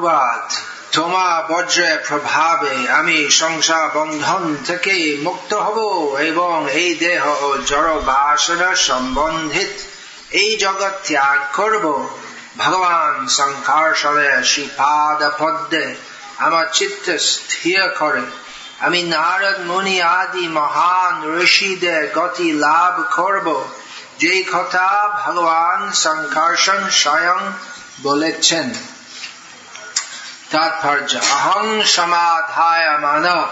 অনুবাদ, তোমা বজ্রের প্রভাবে আমি সংসার বন্ধন থেকে মুক্ত হব এবং এই দেহ ও জড় বাসনা সম্বন্ধিত এই জগৎ ত্যাগ করব। ভগবান সংকর্ষণের শ্রীপাদ পদ্মে আমার চিত্ত স্থির করে। আমি নারদ মুনি আদি মহান ঋষিদের গতি লাভ করব। যে কথা ভগবান সংকর্ষণ স্বয়ং বলেছেন। তাৎপর্য। অহং সমাধায় মানব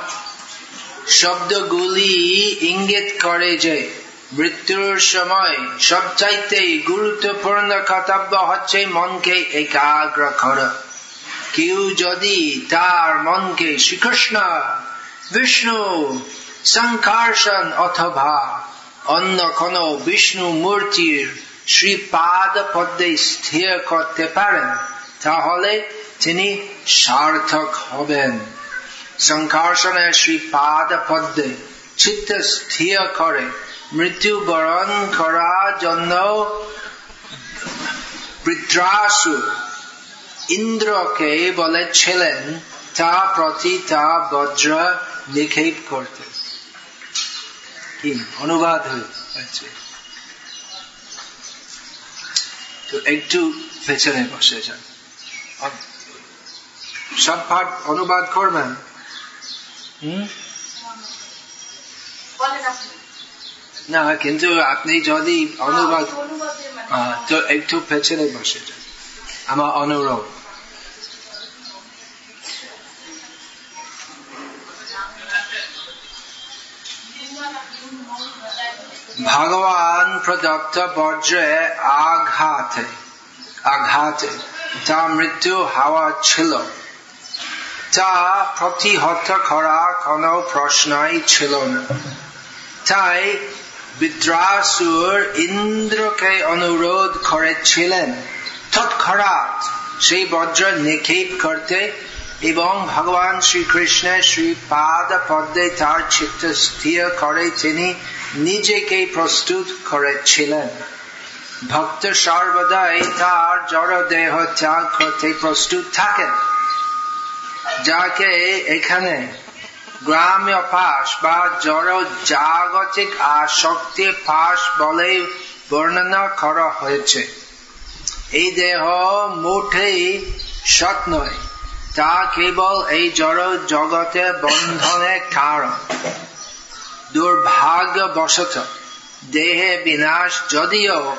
শব্দগুলি ইঙ্গিত করে যে মৃত্যুর সময় সবচাইতে গুরুত্বপূর্ণ কর্তব্য হচ্ছে মনকে একাগ্র করা। কেউ যদি তার মনকে শ্রীকৃষ্ণ, বিষ্ণু, সংকর্ষণ অথবা অন্য কোন বিষ্ণু মূর্তির শ্রীপাদ পদ্মে স্থির করতে পারেন, তাহলে তিনি সার্থক হবেন। সংকর্ষণের শ্রীপাদ পদ্মে চিত্ত স্থির করে মৃত্যুবরণ করার জন্য বৃদ্রাসু ইন্দ্রকে বলেছিলেন, তা প্রতি তা বজ্র নিক্ষেপ করতে। কি অনুবাদ হয়েছে? তো একটু পেছনে বসে যান। সব পাঠ অনুবাদ করবেন হম না কিন্তু আপনি যদি অনুবাদ তো একটু পেছনে বসে আমার অনুরোধ। ভগবান প্রদত্ত বজ্রে আঘাতে আঘাতে তা মৃত্যু হওয়া ছিল। তা প্রতিহত করা কোনো প্রশ্নই ছিল না। তাই বিদ্রাসুর ইন্দ্রকে অনুরোধ করেছিলেন তৎক্ষরাত সেই বজ্র নিক্ষেপ করতে এবং ভগবান শ্রীকৃষ্ণের শ্রীপাদ পদ্মে তার চিত্ত স্থির করে তিনি নিজেকে প্রস্তুত করেছিলেন। ভক্ত সর্বদাই তার জড় দেহ ত্যাগ করতে প্রস্তুত থাকেন। যাকে এখানে গ্রাম্য পাশ বা জড় জাগতিক আসক্তির পাশ বলে বর্ণনা করা হয়েছে। এই দেহ মোটেই সৎ নয়, তা কেবল এই জড় জগতের বন্ধনের কারণ। দুর্ভাগ্যবশত, দেহে বিনাশ যদিও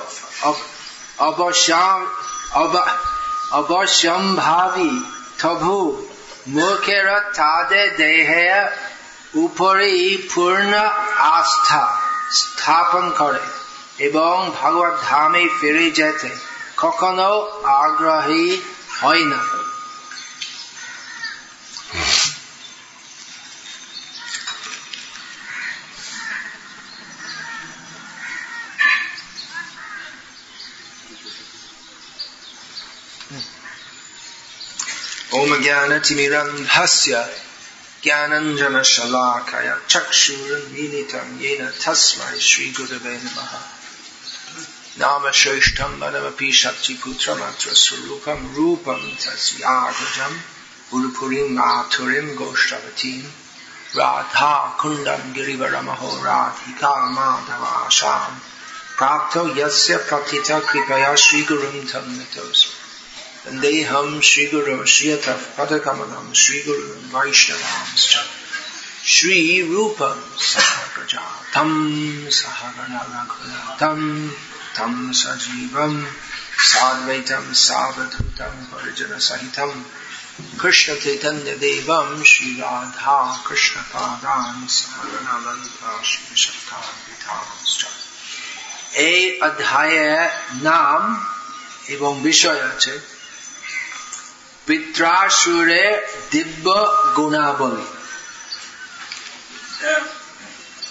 অবশ্যম্ভাবী, তবু মুখেরা তাদের দেহের উপরে পূর্ণ আস্থা স্থাপন করে এবং ভগবত ধামে ফিরে যেতে কখনো আগ্রহী হয় না ओम ज्ञान तिमिरन्धस्य ज्ञानञ्जनशलाकया चक्षुरुन्मीलितं येन तस्मै श्रीगुरवे नमः नाम श्रेष्ठं वनमपि शक्तिपुत्रमात्र स्वरूपं रूपं तस्यागजं पुरपुरीं माथुरीं गोष्ठवतीं राधा कुण्डं गिरिवरमहो राधिका माधवाशां प्राप्तो यस्य प्रथित कृपया श्रीगुरुं तं नतोऽस्मि Vandeham Sri Guru Shriyatav Padakamalam Sri Guru Vaishnavamscha Sri Rupam Sahagraja Tam Sahagana Raghunatam Tam Sajivam Sadvaitam Savadhutam Parijana Sahitam Krishna Chaitanya Devam Sri Radha Krishna Padan Sahagana Lalita Sri Shakta Vitamscha এই অধ্যায়ের নাম এবং বিষয় আছে পিত্রাসুরে দিব্য গুণাবলী।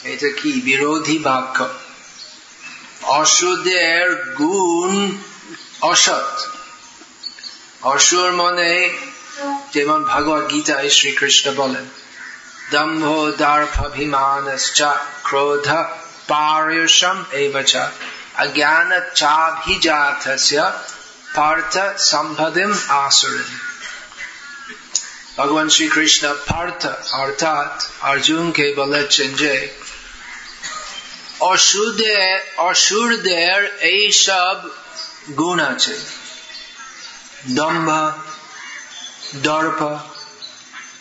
এটা কি? বিরোধী বাক্য। অসুদের গুণ অসৎ। অসুর মনে যেমন ভগবত গীতায় শ্রীকৃষ্ণ বলেন, দম্ভ দর্ভাভিমান ক্রোধ পার্যম এবচ অজ্ঞান চাভিজাত পার্থ সম্পদিম আসুরন ভগবান শ্রীকৃষ্ণ পার্থ অর্থাৎ অর্জুনকে বলেছেন যে অসুরদের অসুরদের এইসব গুণ আছে দম্ভ দর্প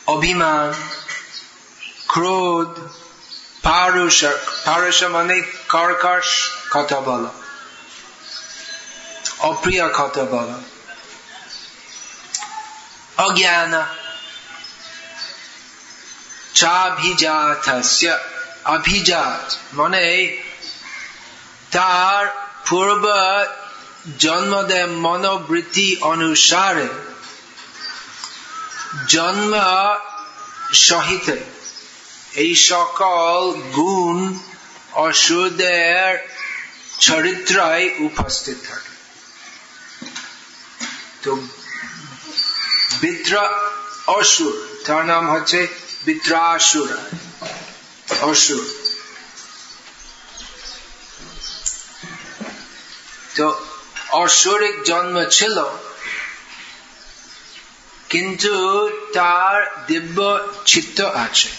অভিমান ক্রোধ পারুষ পারুষ মানে কর্কশ কথা বলো অপ্রিয় কথা বলো অজ্ঞান মানে তার পূর্ব জন্মদে মনোবৃত্তি অনুসারে জন্ম সহিত এই সকল গুণ অসুরদের চরিত্রায় উপস্থিত থাকে। তো বিদ্র অসুর, তার নাম হচ্ছে বিদ্রাসুর। অসুর তো অসুরিক জন্ম ছিল, কিন্তু তার দিব্য চিত্ত আছে।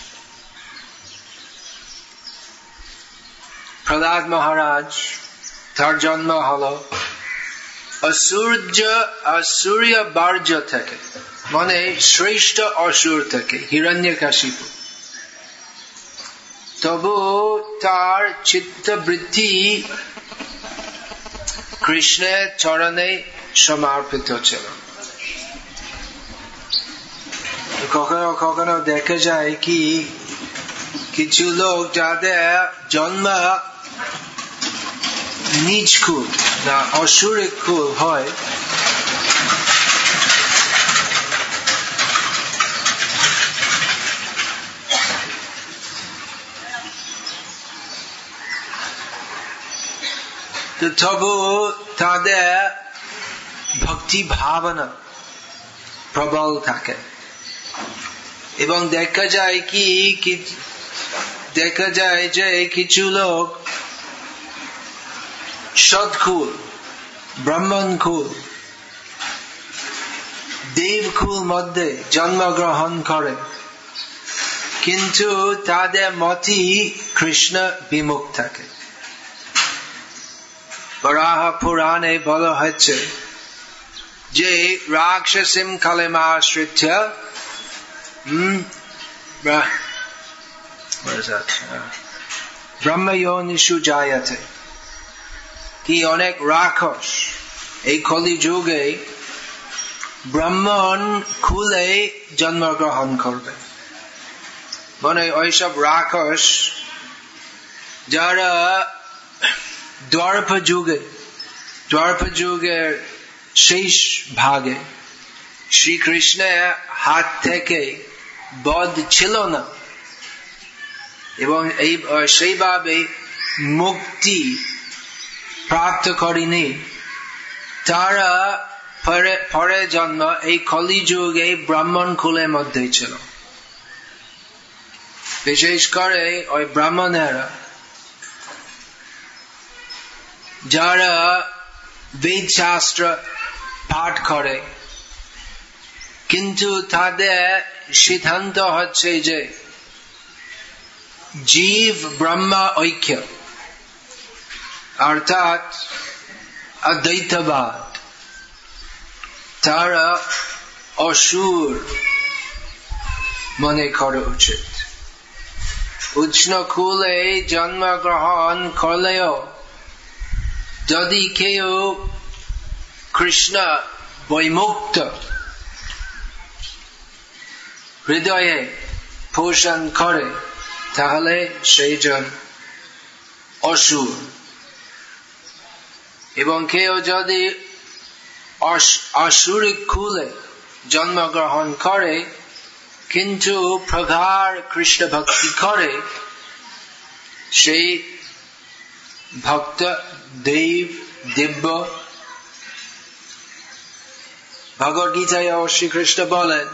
প্রহ্লাদ মহারাজ, তার জন্ম হল অসূর্য অসূর্য বার্য থেকে। মানে শ্রেষ্ঠ অসুর থেকে হিরণ্য কাশিপু তবু তার চিত্তবৃত্তি কৃষ্ণের চরণে সমর্পিত ছিল। কখনো কখনো দেখা যায় কি, কিছু লোক যাদের জন্ম নিজ খুব না অসুরিক খুব হয় তবু তাদের ভক্তি ভাবনা প্রবল থাকে এবং দেখা যায় কি দেখা যায় যে কিছু লোক সৎকুল ব্রাহ্মণকুল দেবকুল মধ্যে জন্মগ্রহণ করে কিন্তু তাদের মতি কৃষ্ণ বিমুখ থাকে বরাহ পুরাণে বলা হয়েছে যে রাক্ষসিম কালেমাশ্রিত্য ব্রহ্ময়োনিষু জায়তে। কি অনেক রাক্ষস এই কলি যুগে ব্রাহ্মণ খুলে জন্মগ্রহণ করবে। মানে ওইসব রাক্ষস যারা দ্বারপ যুগে দ্বারপ যুগের শেষ ভাগে শ্রীকৃষ্ণের হাত থেকে বধ ছিল না এবং এই সেইভাবে মুক্তি প্রাপ্ত করিনি তারা পরে জন্ম এই কলিযুগে ব্রাহ্মণ কুলের মধ্যে ছিল বিশেষ করে ওই ব্রাহ্মণেরা যারা বেদ শাস্ত্র পাঠ করে, কিন্তু তাদের সিদ্ধান্ত হচ্ছে যে জীব ব্রহ্মা ঐক্য, অর্থাৎ অদ্বৈতবাদ। তারা অসুর মনে করা উচিত। উষ্ণ কুলে জন্মগ্রহণ করলেও যদি কেউ কৃষ্ণ বৈমুক্ত হৃদয়ে পোষণ করে, তাহলে সেই জন অসুর। এবং কেউ যদি অসুরিক খুলে জন্মগ্রহণ করে, কিন্তু প্রগাঢ় কৃষ্ণ ভক্তি করে, সেই ভক্ত দেব দিব্য। ভগবত গীতায় শ্রীকৃষ্ণ বলেন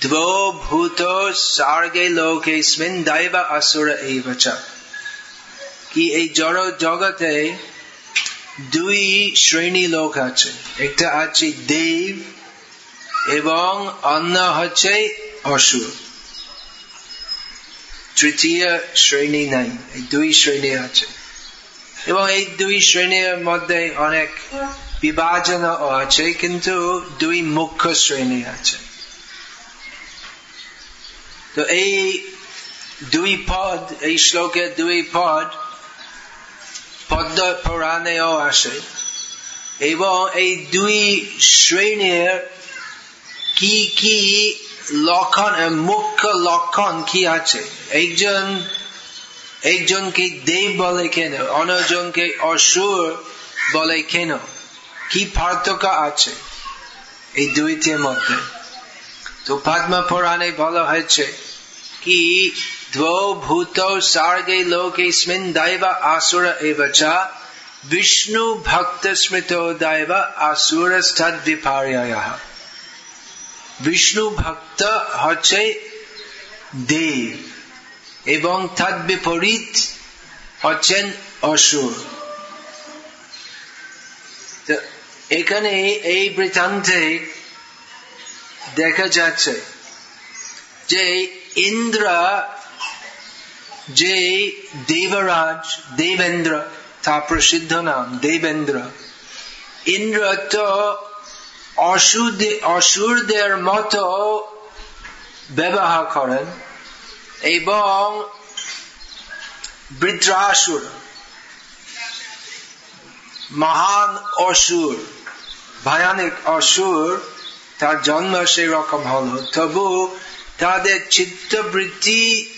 দ্বভূত সার্গে লোকে স্মিন আসুর এই কি এই জড় জগতে দুই শ্রেণি লোক আছে। একটা আছে দেব এবং অন্য হচ্ছে অসুর। তৃতীয় শ্রেণি নাই, এই দুই শ্রেণি আছে। এবং এই দুই শ্রেণির মধ্যে অনেক বিভাজন আছে, কিন্তু দুই মুখ্য শ্রেণি আছে। তো এই দুই পদ, এই শ্লোকে দুই পদ পদ্ম পুরাণেও আসে। এবং এই দুই শ্রেণির কি কি লক্ষণ, মুখ্য লক্ষণ কি আছে? একজন একজনকে দেব বলে কেন? অন্যজনকে অসুর বলে কেন? কি পার্থক্য আছে? এই দুইটির মধ্যে। তো পদ্ম পুরাণে বলা হয়েছে কি ভূত সার্গে লোকেস্মিন দৈব আসুর এবচ বিষ্ণু ভক্ত স্মৃত দৈব আসুর বিষ্ণু ভক্ত হচ্ছে দেব এবং তার বিপরীত হচ্ছেন অসুর। এখানে এই বৃত্তান্তে দেখা যাচ্ছে যে ইন্দ্র, যে দেবরাজ, দেবেন্দ্র, তা প্রসিদ্ধ নাম, দেবেন্দ্র। ইন্দ্র তো অসুর অসুরদের মতো ব্যবহার করেন। এবং বৃদ্রাসুর মহান অসুর, ভয়ানক অসুর, তার জন্ম সেই রকম হল। তবু তাদের চিত্তবৃত্তি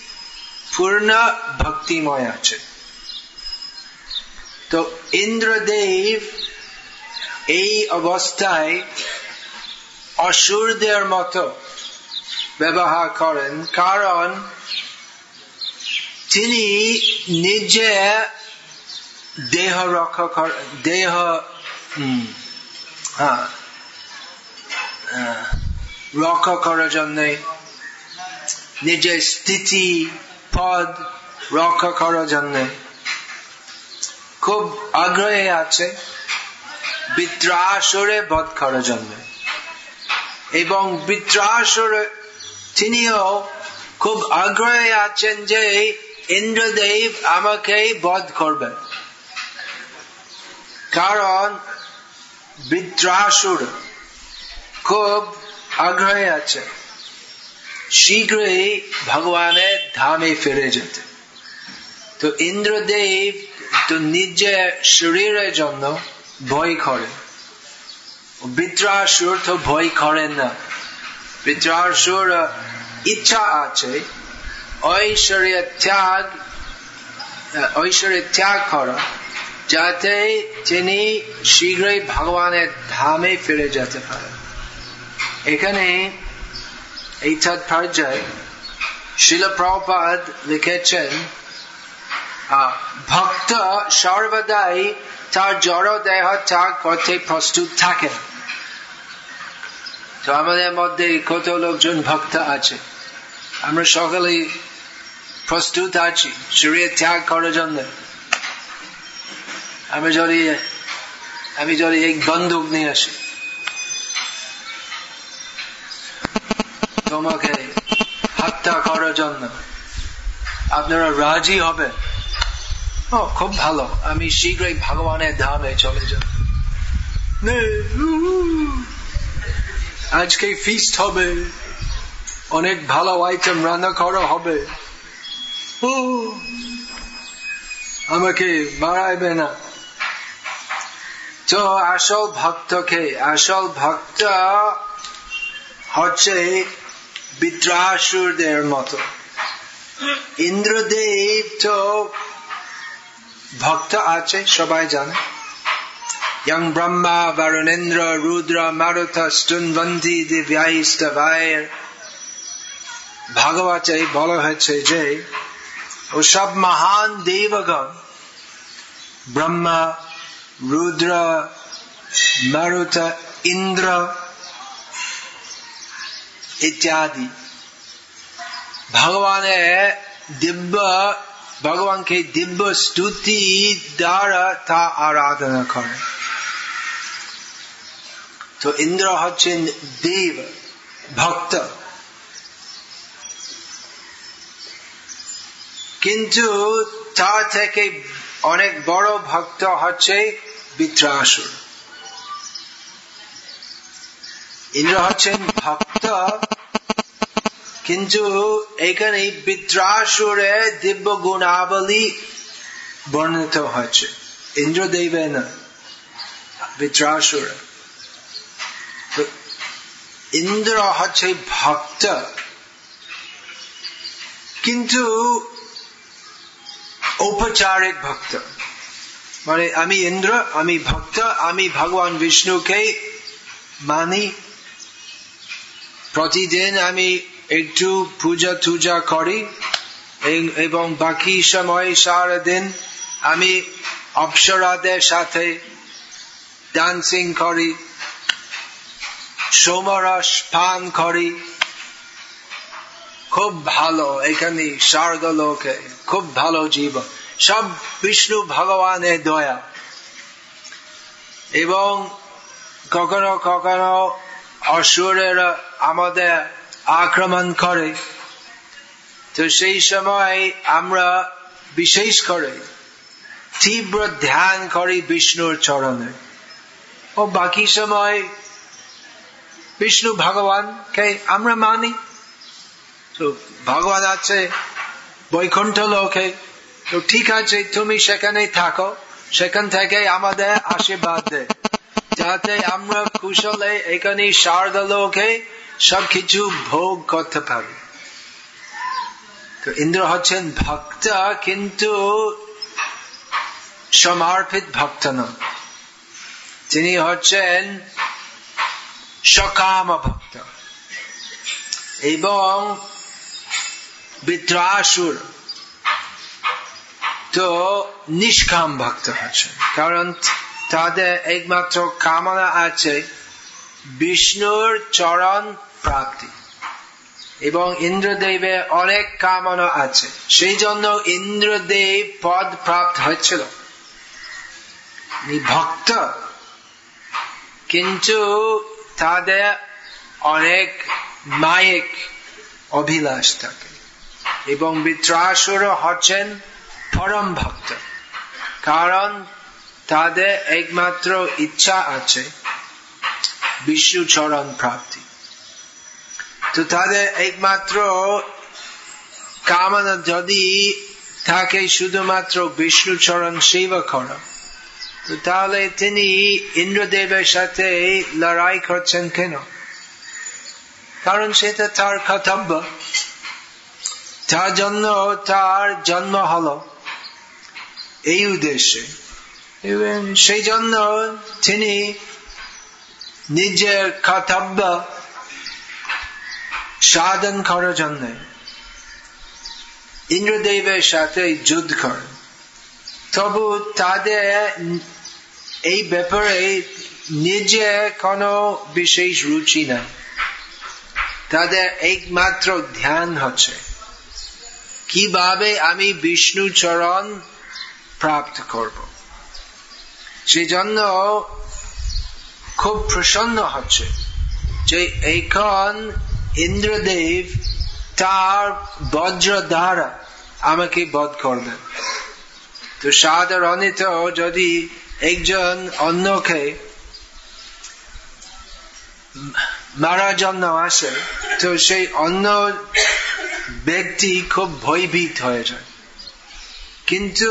পূর্ণ ভক্তিময় আছে। তো ইন্দ্রদেব এই অবস্থায় অসুরদের মতো ব্যবহার করেন, কারণ তিনি নিজে দেহ রক্ষা দেহ রক্ষা করার জন্য নিজের স্থিতি, পদ রক্ষা করার জন্য খুব আগ্রহে আছে বিদ্রাসরে বধ করার জন্য। এবং বিদ্রাসরে তিনিও খুব আগ্রহে আছেন যে ইন্দ্রদেব আমাকে বধ করবেন কারণ বিদ্রাসুর খুব আগ্রহে আছে। শীঘ্রই ভগবানের ধামে ফিরে যেতে। তো ইন্দ্রদেব তো নিজের শরীরের জন্য ভয় করে। বিদ্রাসুর তো ভয় করেন না। বিদ্রাসুর ইচ্ছা আছে ঐশ্বর্য ত্যাগ ঐশ্বর্য ত্যাগ করা, যাতে তিনি শীঘ্রই ভগবানের ধামে ফিরে যেতে পারেন এখানে এই তাৎপর্যায় শিল প্রপাদ লিখেছেন ভক্ত সর্বদাই তার জড় দেহ ত্যাগ করতে প্রস্তুত থাকেন। তো আমাদের মধ্যে কত লোকজন ভক্ত আছে? আমরা সকলেই প্রস্তুত আছি। শরীর ত্যাগ করার জন্য। আমি যদি আমি যদি এক বন্দুক নিয়ে আসি, তোমাকে হত্যা করার জন্য আপনারা রাজি হবে ও, খুব ভালো। আমি শীঘ্রই ভগবানের ধামে চলে যাব। আজকে ফিস্ট হবে। অনেক ভালো আইটেম রান্না করা হবে। আমাকে বাড়াইবে না। তো আসল ভক্তকে আসল ভক্ত হচ্ছে বিদ্রাসুরদের মতো। ইন্দ্রদেব তো ভক্ত আছে, সবাই জানে। ইয়ং ব্রহ্মা, বরুণেন্দ্র, রুদ্র মারুথ স্টুনবন্তি দিব্যাইস্তবায়ের ভাগবতে বলা হয়েছে যে ওসব মহান দেবগণ ব্রহ্মা রুদ্র মারুত ইন্দ্র ইত্যাদি ভগবানের দিব্য ভগবানকে দিব্য স্তুতি দ্বারা তা আরাধনা করে তো ইন্দ্র হচ্ছেন দেব ভক্ত কিন্তু তার থেকে অনেক বড় ভক্ত হচ্ছে বিত্রাসুর ইন্দ্র হচ্ছেন ভক্ত, কিন্তু এখানে বিদ্রাসুরে দিব্য গুণাবলী বর্ণিত হচ্ছে। ইন্দ্রদেবে না বিদ্রাসুরে। ইন্দ্র হচ্ছে ভক্ত, কিন্তু ঔপচারিক ভক্ত। মানে আমি ইন্দ্র, আমি ভক্ত, আমি ভগবান বিষ্ণুকে মানি। প্রতিদিন আমি একটু পূজা টুজা করি। এবং বাকি সময় সারাদিন আমি অপসরাদের সাথে ডান্সিং করি, সোমরস পান করি। খুব ভালো, এখানে স্বর্গলোকে খুব ভালো জীবন। সব বিষ্ণু ভগবানের দয়া। এবং কখনো কখনো অসুরেরা আমাদের আক্রমণ করে। তো সেই সময় আমরা বিশেষ করে তীব্র ধ্যান করি বিষ্ণুর চরণে। ও বাকি সময় বিষ্ণু ভগবানকে আমরা মানি। তো ভগবান আছে, বৈকুণ্ঠ লোকে। তো ঠিক আছে, তুমি সেখানে থাকো। সেখান থেকে আমাদের আশীর্বাদ দে। যাতে আমরা কুশলে এখানে স্বর্গ লোকে সবকিছু ভোগ করতে পারি। তো ইন্দ্র হচ্ছেন ভক্ত, কিন্তু সমর্পিত ভক্ত নন। তিনি হচ্ছেন সকাম ভক্ত। এবং বিদ্রাসুর। তো নিষ্কাম ভক্ত হচ্ছেন। কারণ তাদের একমাত্র কামনা আছে বিষ্ণুর চরণ প্রাপ্তি। এবং ইন্দ্রদেবের অনেক কামনা আছে। সেই জন্য ইন্দ্রদেব পদ প্রাপ্ত হয়েছিল ভক্ত, কিন্তু তাদের অনেক মায়িক অভিলাষ থাকে। এবং বিত্রাসুর হচ্ছেন পরম ভক্ত। কারণ তাদের একমাত্র ইচ্ছা আছে বিষ্ণু চরণ প্রাপ্তি। তো তাদের একমাত্র কামনা যদি থাকে শুধুমাত্র বিষ্ণু চরণ সেবা করা তো তাহলে তিনি ইন্দ্রদেবের সাথে লড়াই করছেন কেন? কারণ সেটা তার কর্তব্য। তার জন্য তার জন্ম হল এই উদ্দেশ্যে। এবং সেই জন্য তিনি নিজের কর্তব্য সাধন করার জন্য ইন্দ্রদেবের সাথে যুদ্ধ করেন। তবু তাদের এই ব্যাপারে নিজে কোনো বিশেষ রুচি নাই। তাদের একমাত্র ধ্যান হচ্ছে কীভাবে আমি বিষ্ণু চরণ প্রাপ্ত করব? সেজন্য খুব প্রসন্ন হচ্ছে যে এখন ইন্দ্রদেব তার বজ্র দ্বারা আমাকে বধ করবেন। তো সাধারণত যদি একজন অন্যকে মারার জন্য আসে তো সেই অন্য ব্যক্তি খুব ভয়ভীত হয়ে যায় কিন্তু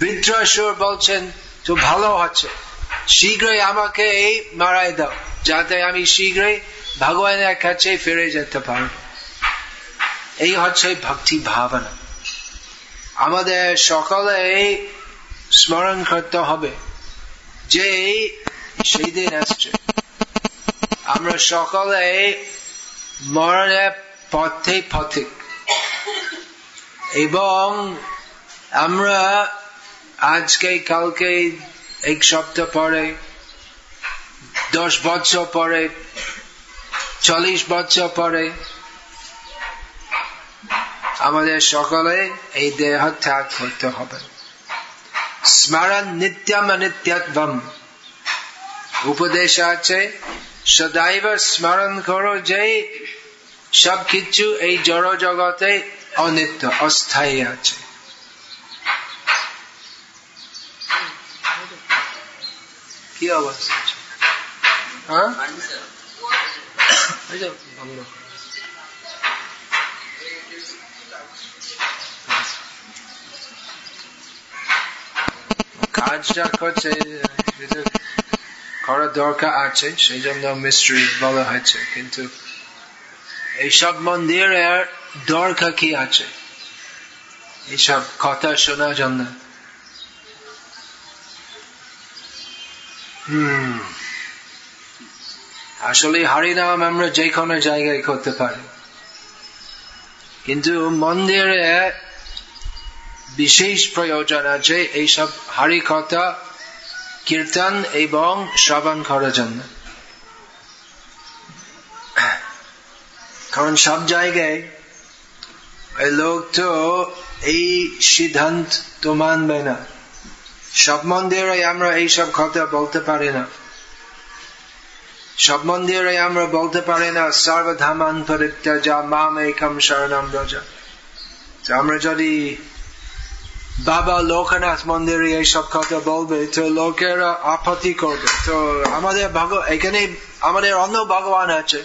বৃদ্রাসুর বলছেন তো ভালো হচ্ছে শীঘ্রই আমাকে এই মারাই দাও যাতে আমি শীঘ্রই ভগবানের কাছে ফিরে যেতে পারব এই হচ্ছে ভক্তি ভাবনা আমাদের সকলে এই স্মরণ করতে হবে যে সেই দিন আসছে আমরা সকলে মরণের পথে পথিক এবং আমরা আজকে, কালকে, এক সপ্তাহ পরে, দশ বছর পরে, চল্লিশ বছর পরে, আমাদের সকলে এই দেহ ত্যাগ করতে হবে। স্মরণ নিত্যম অনিত্যম উপদেশ আছে সদাইব স্মরণ করো যে সব কিছু এই জড় জগতে অনিত্য, অস্থায়ী আছে। কি অবস্থা? হ্যাঁ? কাজটা করছে করার দরকার আছে, সেই জন্য মিস্ত্রি বলা হয়েছে, কিন্তু এইসব মন্দিরের দরকার কি আছে? এইসব কথা শোনার জন্য। হম। আসলে হরিনাম আমরা যে কোনো জায়গায় করতে পারি। কিন্তু মন্দিরে বিশেষ প্রয়োজন আছে এইসব হারি কথা কীর্তন এবং শ্রবণ করার জন্য। কারণ সব জায়গায় লোক তো এই সিদ্ধান্ত তো মানবে না। সব মন্দিরে আমরা এইসব কথা বলতে পারি না। সব মন্দিরে আমরা বলতে পারি না সর্বধামান পরিত্যাজা মাম একম শরণম রাজা। আমরা যদি বাবা লোকনাথ মন্দিরে এইসব কথা বলবে তো লোকেরা আপত্তি করবে তো আমাদের এখানে আমাদের অন্য ভগবান আছে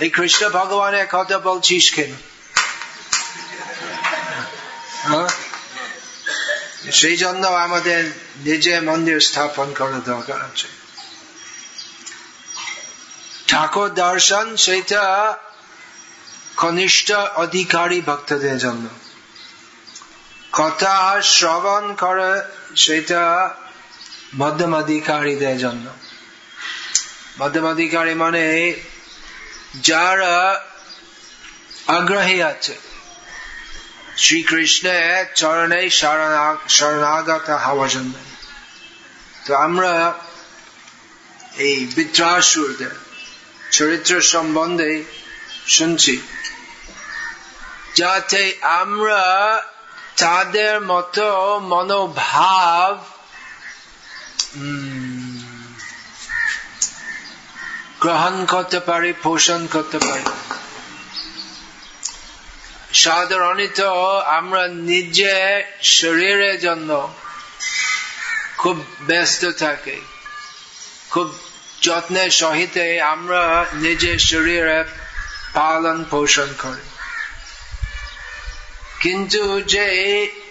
এই কৃষ্ণ ভগবানের কথা বলছিস কেন? সেই জন্য আমাদের নিজে মন্দির স্থাপন করা দরকার আছে ঠাকুর দর্শন সেটা কনিষ্ঠ অধিকারী ভক্তদের জন্য কথা শ্রবণ করে, সেটা মধ্যমাধিকারীদের জন্য। মধ্যমাধিকারী মানে যারা আগ্রহী আছে। শ্রীকৃষ্ণের চরণে শরণাগত হওয়ার জন্য। তো আমরা এই বিদ্রাসুরদের চরিত্র সম্বন্ধে শুনছি। যাতে আমরা তাদের মতো মনোভাব গ্রহণ করতে পারি, পোষণ করতে পারি। সাধারণত আমরা নিজে শরীরের জন্য খুব ব্যস্ত থাকি। খুব যত্নের সহিত আমরা নিজের শরীরে পালন পোষণ করি। কিন্তু যে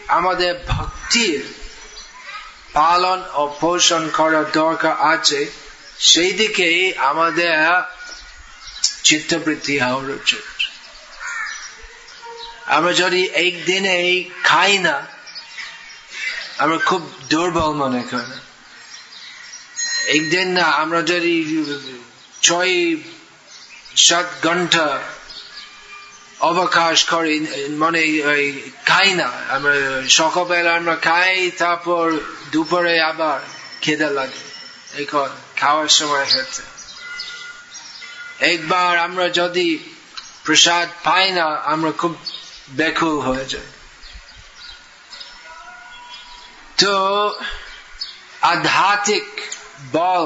আমাদের ভক্তির পালন ও পোষণ করার দরকার আছে, সেই দিকে আমাদের চিত্তবৃত্তি হওয়ার উচিত আমরা যদি একদিনে খাই না, আমরা খুব দুর্বল মনে করি। একদিন না, আমরা যদি ছয় সাত ঘণ্টা অবকাশ করি মানে খাই না আমরা সকালবেলা আমরা খাই তারপর দুপুরে আবার খেতে লাগে এখন খাওয়ার সময় হচ্ছে একবার আমরা যদি প্রসাদ পাই না আমরা খুব বেকুল হয়ে যাই তো আধ্যাত্মিক বল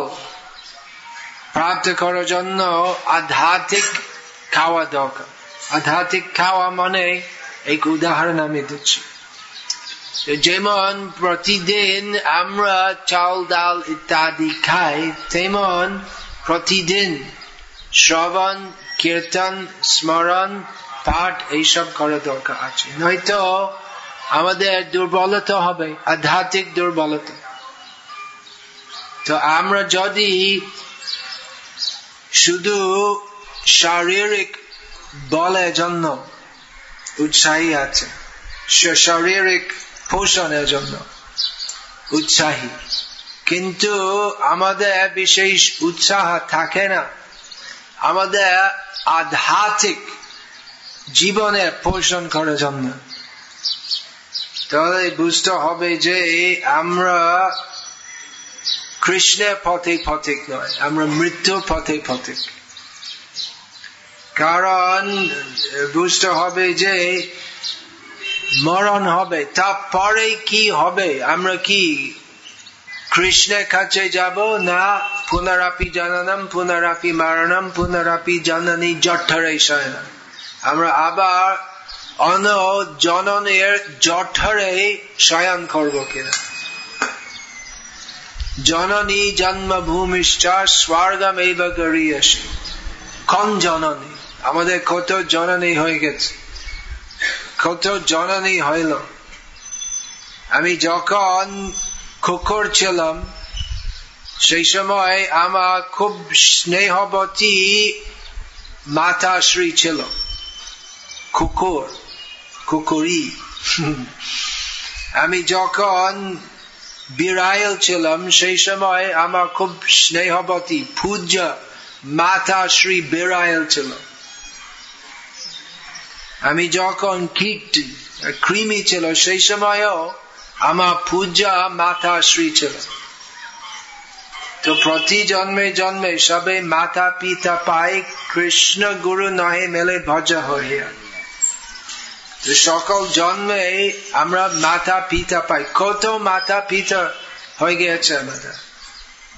প্রাপ্ত করার জন্য আধ্যাত্মিক খাওয়া দরকার আধ্যাত্মিক খাওয়া মানে এক উদাহরণ আমি দিচ্ছি যেমন প্রতিদিন আমরা চাল ডাল ইত্যাদি খাই তেমন প্রতিদিন শ্রবণ কীর্তন স্মরণ পাঠ এইসব করা দরকার আছে নয়তো আমাদের দুর্বলতা হবে আধ্যাত্মিক দুর্বলতা তো আমরা যদি শুধু শারীরিক বলের জন্য উৎসাহী আছে। শারীরিক পোষণের জন্য উৎসাহী। কিন্তু আমাদের বিশেষ উৎসাহ থাকে না। আমাদের আধ্যাত্মিক জীবনে পোষণ করার জন্য। তাহলে বুঝতে হবে যে আমরা কৃষ্ণের পথে পথিক নয়, আমরা মৃত্যুর পথে পথিক। কারণ বুঝতে হবে যে মরণ হবে তারপরে কি হবে? আমরা কি কৃষ্ণের কাছে যাব না পুনরাপি জননম, পুনরাপি মারণম, পুনরাপি জননী জঠরে শয়নম? আমরা আবার অন জননের জঠরে শয়ন করব কিনা? জননী জন্মভূমিষ্ঠ স্বর্গম এই গরিয়াসী। কন জননী? আমাদের কত জননী হয়ে গেছে। কত জননী হইল। আমি যখন কুকুর ছিলাম, সেই সময় আমার খুব স্নেহবতী মাতাশ্রী ছিল। কুকুর, কুকুরি। আমি যখন বিড়াইল ছিলাম, সেই সময় আমার খুব স্নেহবতী পূজা মাতা শ্রী বিড়াইল ছিল। আমি যখন কীট কৃমি ছিল, সেই সময়ও আমার পূজা মাতা শ্রী ছিল। তো প্রতি জন্মে জন্মে সবে মাতা পিতা পাই কৃষ্ণ গুরু নহে মেলে ভজ হইয়া তো সকল জন্মে আমরা মাতা পিতা পাই। কত মাতা পিতা হয়ে গেছে আমাদের।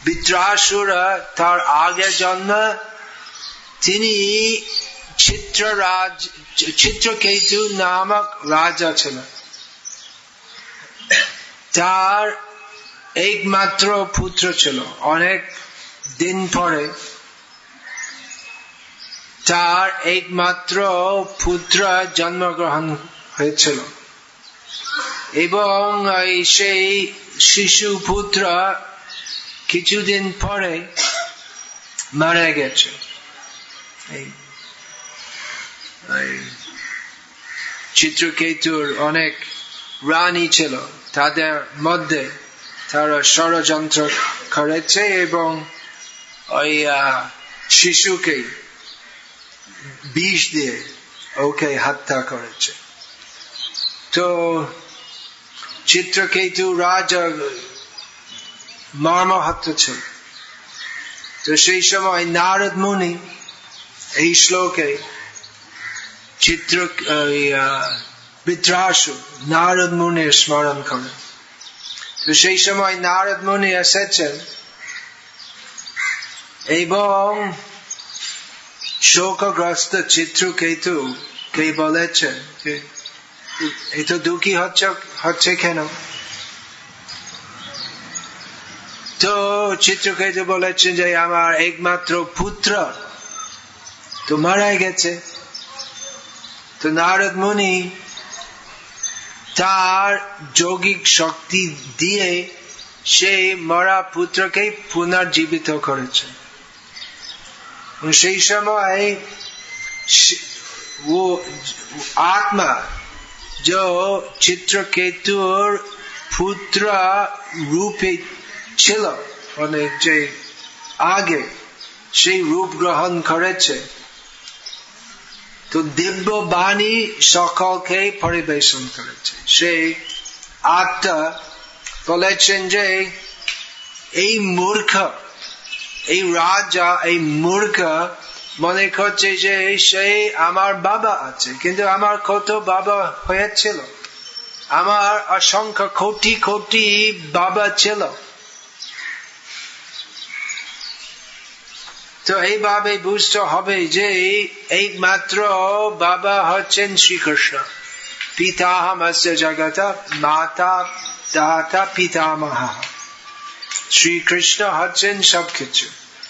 বিদ্রাসুরা তার আগে জন্ম, তিনি চিত্ররাজ চিত্রকেতু নামক রাজা ছিলেন তার একমাত্র পুত্র ছিল। অনেক দিন পরে তার একমাত্র পুত্র জন্মগ্রহণ হয়েছিল। এবং সেই শিশু পুত্র কিছুদিন পরে মারা গেছে। চিত্রকেতুর অনেক রানী ছিল। তাদের মধ্যে তারা ষড়যন্ত্র করেছে এবং ওই শিশুকে বিষ দিয়ে ওকে হত্যা করেছে। তো চিত্রকেতু রাজা মর্মহত্য ছিল। তো সেই সময় নারদ মুনি এই শ্লোকে চিত্র বিদ্রাসু নারদ মুনির স্মরণ করেন তো সেই সময় নারদ মুনি এসেছেন এবং শোকগ্রস্ত চিত্রকেতু কে বলেছেন এই তো দুঃখী হচ্ছে হচ্ছে কেন তো চিত্রকেতু বলেছেন যে আমার একমাত্র পুত্র তো মারা গেছে তো নারদ মুনি তার যৌগিক শক্তি দিয়ে সেই মরা পুত্রকে পুনর্জীবিত করেছে। সেই সময় ও আত্মা যে চিত্রকেতুর পুত্র রূপে ছিল মানে যে আগে সেই রূপ গ্রহণ করেছে তো দিব্য বাণী সকলকে পরিবেশন করেছে। সেই আত্মা বলেছেন যে, এই মূর্খ, এই রাজা, এই মূর্খ মনে করছে যে সেই আমার বাবা আছে, কিন্তু আমার কত বাবা হয়েছিল? আমার অসংখ্য কোটি কোটি বাবা ছিল। তো এইভাবে বুঝতে হবে যে একমাত্র বাবা হচ্ছেন শ্রীকৃষ্ণ। পিতাহমস্য জগত মাতা, দাতা, পিতামহা। শ্রীকৃষ্ণ হচ্ছেন সবকিছু।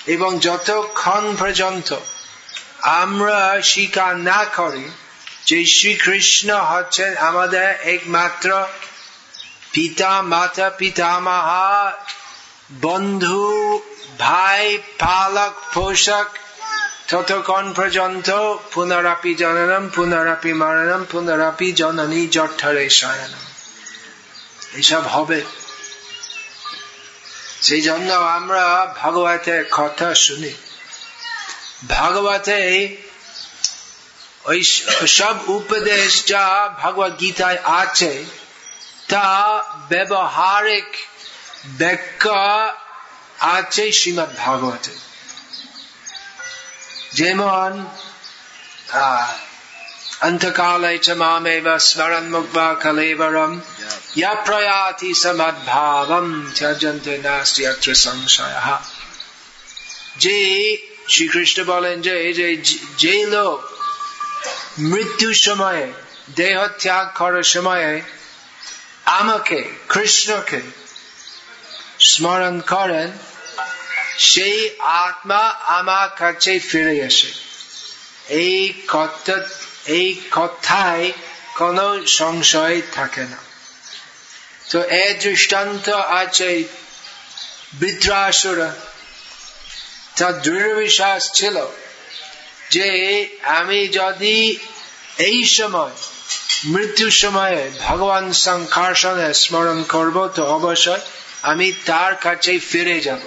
এবং যতক্ষণ পর্যন্ত আমরা স্বীকার না করি যে শ্রীকৃষ্ণ হচ্ছেন আমাদের একমাত্র পিতা, মাতা, পিতামহা বন্ধু, ভাই, পালক, পোষক, ততক্ষণ পর্যন্ত পুনরাপি জননম, পুনরাপি মরণম, পুনরাপি জননী জঠরে শয়নম। এসব হবে। সেই জন্য আমরা ভাগবতের কথা শুনি। ভাগবতে সব উপদেশ যা ভগবত গীতায় আছে, তা ব্যবহারিক ব্যাখ্যা আছে শ্রীমৎ ভাগবতে যেমন অন্তকালে চ মামেব স্মরণ মুগ্ধা কলেবরম ইয়া প্রয়াতি সমদ্ভাবম ত্যজন্তে নাস্তি অত্র সংশয় যে শ্রীকৃষ্ণ বলেন যে যে লোক মৃত্যুর সময়ে দেহ ত্যাগ করার সময়ে আমাকে কৃষ্ণকে স্মরণ করেন, সেই আত্মা আমার কাছে ফিরে আসে। এই কথা এই কথায় কোন সংশয় থাকে না। তো এ দৃষ্টান্ত আছে বিদ্রাসুরা তার দৃঢ় বিশ্বাস ছিল যে আমি যদি এই সময়, মৃত্যুর সময়ে ভগবান সংকর্ষণে স্মরণ করব, তো অবশ্যই আমি তার কাছে ফিরে যাব।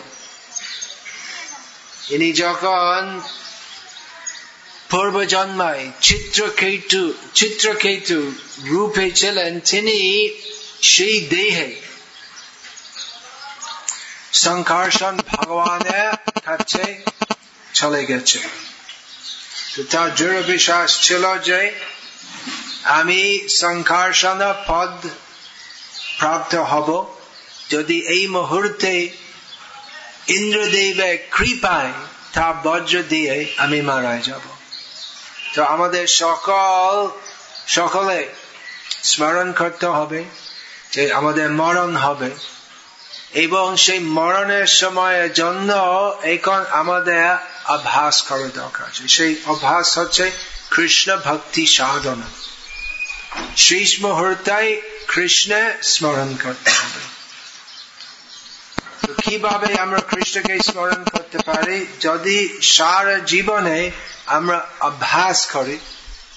ইনি যখন পূর্ব জন্মায় চিত্রকেতু চিত্রকেতু রূপে ছিলেন, তিনি সেই দেহে সংকর্ষণ ভগবানের কাছে চলে গেছে। তার দৃঢ় বিশ্বাস ছিল যে আমি সংকর্ষণ পদ প্রাপ্ত হব। যদি এই মুহূর্তে ইন্দ্রদেবের কৃপায় তার বজ্র দিয়ে আমি মারা যাব। তো আমাদের সকল, সকলে স্মরণ করতে হবে যে আমাদের মরণ হবে। এবং সেই মরণের সময়ের জন্য এখন আমাদের অভ্যাস করা দরকার আছে। সেই অভ্যাস হচ্ছে কৃষ্ণ ভক্তি সাধনা। শেষ মুহূর্তে কৃষ্ণ স্মরণ করতে হবে। কীভাবে আমরা কৃষ্ণকে স্মরণ করতে পারি? যদি সারা জীবনে আমরা অভ্যাস করি,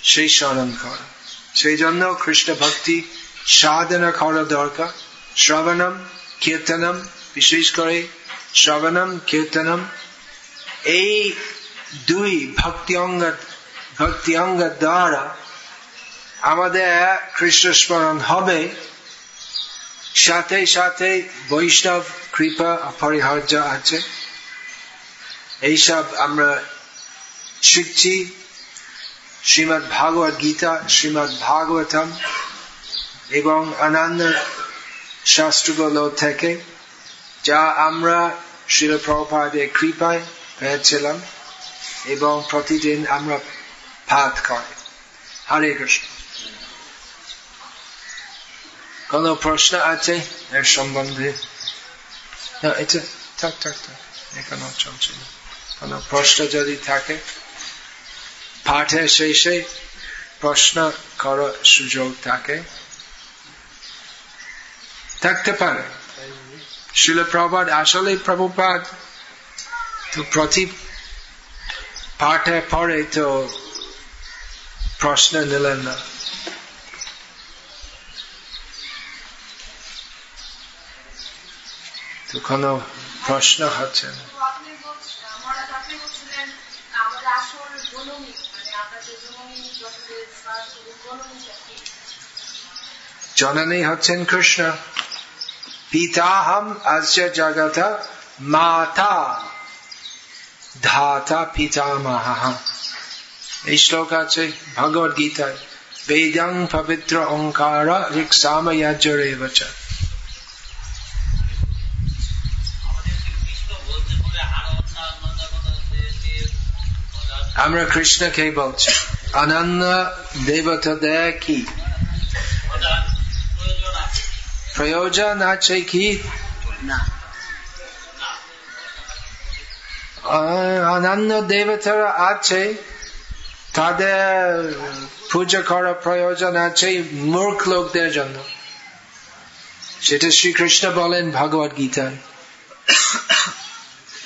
সেই স্মরণ করা। সেই জন্য কৃষ্ণ ভক্তি সাধনা করা দরকার। শ্রবণম, কীর্তনম, বিশেষ করে শ্রবণম, কীর্তনম। এই দুই ভক্তি অঙ্গ ভক্তি অঙ্গ দ্বারা আমাদের কৃষ্ণ স্মরণ হবে। সাথে সাথে বৈষ্ণব কৃপা, অপরিহার্য আছে। এইসব আমরা শিখছি। শ্রীমৎ ভাগবত গীতা শ্রীমৎ ভাগবতম এবং অন্যান্য শাস্ত্রগুলো থেকে, যা আমরা শিল প্রপাদের কৃপায় পেয়েছিলাম এবং প্রতিদিন আমরা ভাত করি হরে কৃষ্ণ। কোন প্রশ্ন আছে এর সম্বন্ধে? এটা থাক থাক থাক এখানে চলছে না কোন প্রশ্ন যদি থাকে পাঠের শেষে প্রশ্ন করার সুযোগ থাকে থাকতে পারে শিল প্রভাত আসলে প্রভুপাত তো প্রতি পাঠে পড়ে তো প্রশ্ন নিলেন না তো কোনো প্রশ্ন হচ্ছে না। জননী হচ্ছেন কৃষ্ণ। পিতাহম আস্য জগত মাতা ধাতা পিতামহ। এই শ্লোক আছে ভগবদ গীতায় বেদং পবিত্র অঙ্কার ওঙ্কার ঋক্সাময়াজরেবচ আমরা কৃষ্ণকে বলছি অনন্য দেবতাদের কি প্রয়োজন আছে কি? অনন্য দেবতারা আছে তাদের পূজা করার প্রয়োজন আছে মূর্খ লোকদের জন্য। সেটা শ্রীকৃষ্ণ বলেন ভগবত গীতায়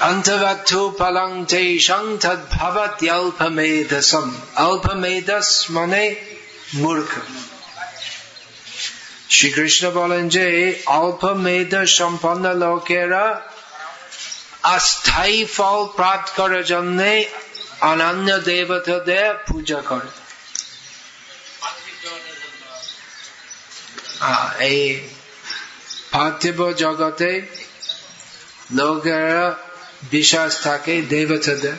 অন্তবদ্ধ ফলং তেষং তদ্ভবত্যল্পমেধসম অল্পমেধস মানে মূর্খ শ্রীকৃষ্ণ বলেন যে অল্প মেধ সম্পন্ন লোকেরা অস্থায়ী ফল প্রাপ্ত করার জন্য অনন্য দেবতাদের পূজা করে এই পার্থিব জগতে লোকেরা বিশ্বাস থাকে দেবতাদের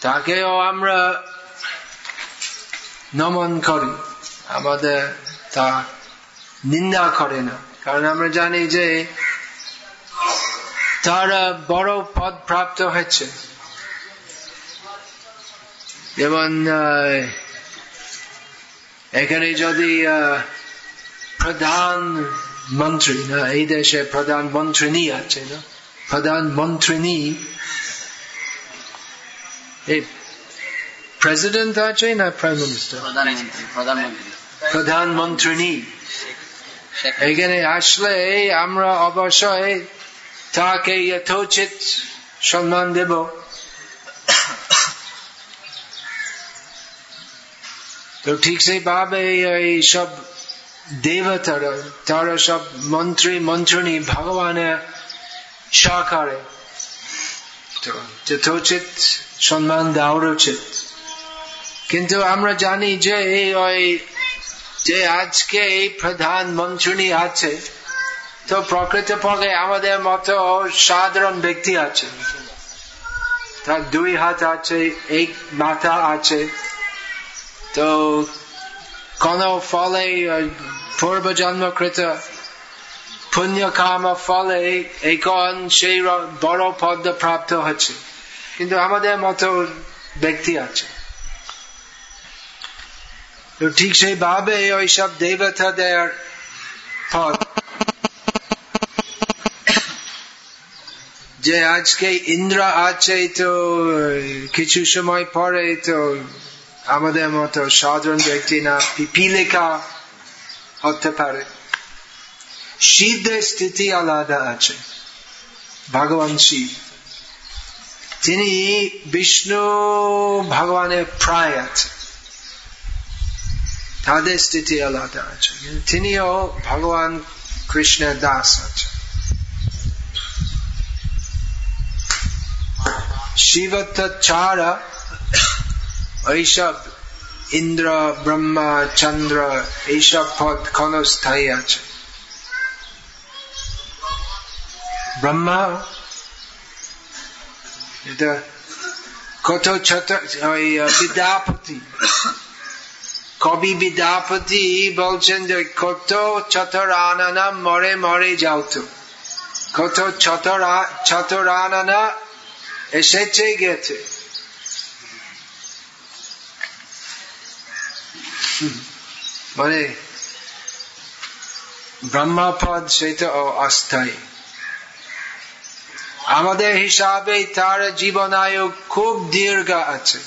তাকেও আমরা নমন করি। আমাদের তা নিন্দা করে না। কারণ আমরা জানি যে তারা বড় পদ প্রাপ্ত হয়েছে। যেমন এখানে যদি প্রধান মন্ত্রী না এই দেশে প্রধান মন্ত্রিনী আছে না? প্রধান মন্ত্রিনী এই প্রেসিডেন্ট আছে না প্রাইম মিনিস্টার প্রধানমন্ত্রী এখানে আসলে আমরা অবশ্যই তাকে যথোচিত সম্মান দেব। তো ঠিক সেইভাবে এই সব দেবতারা তারা সব মন্ত্রী মন্ত্রী ভগবানের সহকারে যথোচিত সম্মান দেওয়ার উচিত কিন্তু আমরা জানি যে এই ওই যে আজকে এই প্রধানমন্ত্রী আছে তো প্রকৃত পক্ষে আমাদের মতো সাধারণ ব্যক্তি আছে তার দুই হাত আছে এক মাথা আছে তো কোন ফলে পূর্ব জন্মকৃত পুণ্য কাম ফলে এখন সেই বড় পদ প্রাপ্ত হচ্ছে কিন্তু আমাদের মতো ব্যক্তি আছে ঠিক সেইভাবে ওই সব দেবতাদের পদ যে আজকে ইন্দ্র আছে তো কিছু সময় পরে তো আমাদের মতো সাধারণ ব্যক্তি না পিপিলিকা হতে পারে। শিবের স্থিতি আলাদা আছে। ভগবান শিব, তিনি বিষ্ণু ভগবানের প্রায় আছে। তাদের স্থিতি আলাদা আছে। তিনিও ভগবান কৃষ্ণের দাস আছে। ছাড়া এইসব ইন্দ্র, ব্রহ্মা, চন্দ্র, এইসব পদ ক্ষণস্থায়ী আছে। ব্রহ্মা, এটা কত ওই বিদ্যাপতি। কবি বিদ্যাপতি বলছেন যে কত চতরানা মরে মরে যাওত কত চতরা চতরানা এসেছে গেছে। মানে ব্রহ্মপদ সেটা ও অস্থায়ী। আমাদের হিসাবে তার জীবনায়ু খুব দীর্ঘ আছে।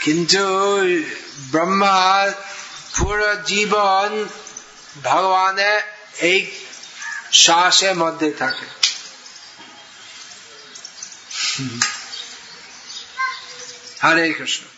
কিন্তু ব্রহ্মা পুরো জীবন ভগবানের এই শ্বাসের মধ্যে থাকে। হরে কৃষ্ণ।